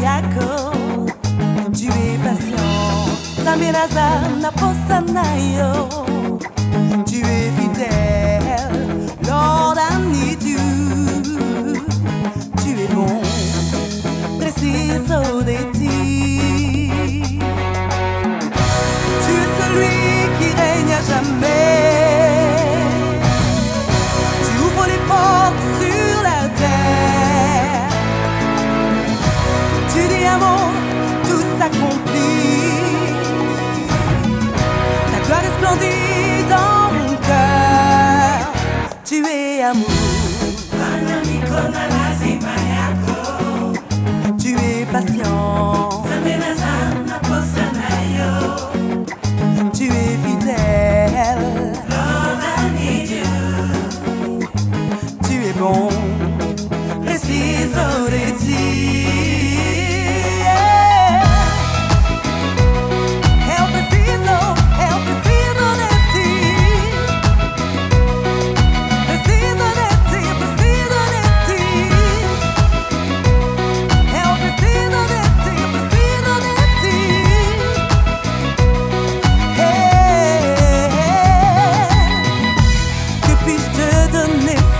yako. Tu es naposa nayo. Tu es fidèle Lord I need you. Tu es bon preciso de ti. Tu es celui qui règne à jamais tu es amour tu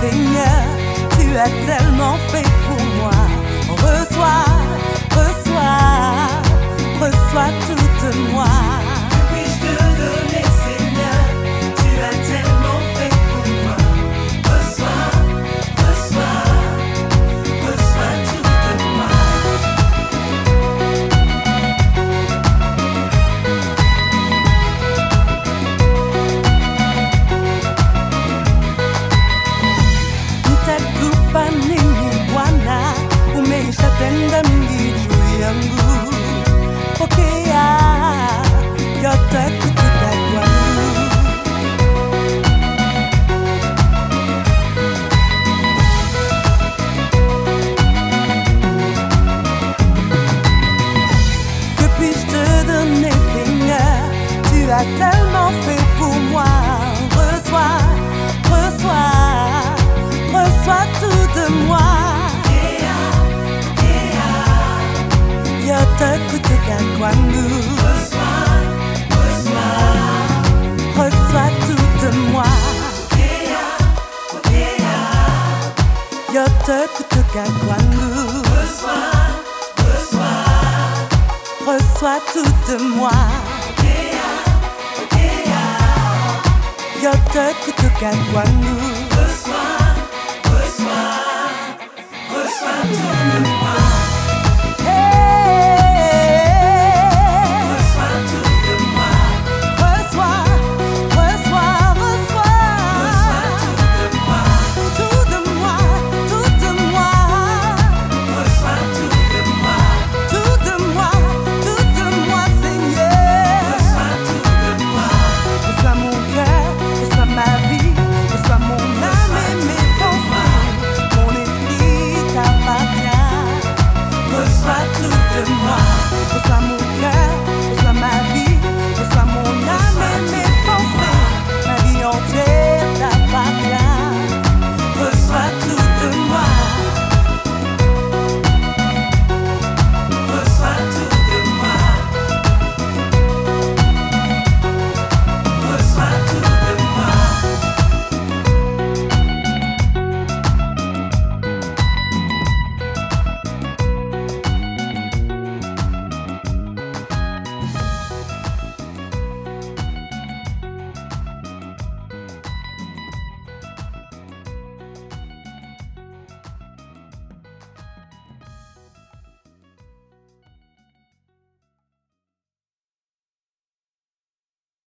Seigneur Tu as tellement fait pour moi. Reçois, reçois, reçois toute moi. Tellement fait pour moi? Reçois, reçois, reçois tout de moi. Reçois, reçois, Reçois tout de moi. Yote kutoka kwangu. reçois, reçois, Reçois tout de moi. 역적 구독한 광루 What's my, what's my, what's my